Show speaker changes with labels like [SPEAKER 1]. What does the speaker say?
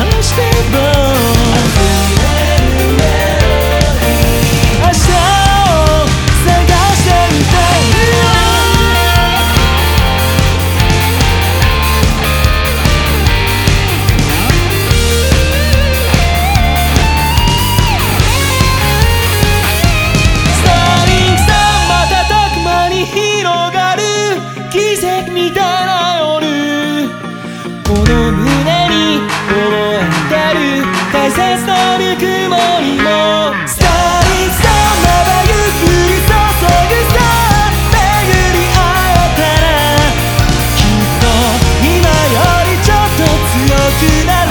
[SPEAKER 1] unstable つな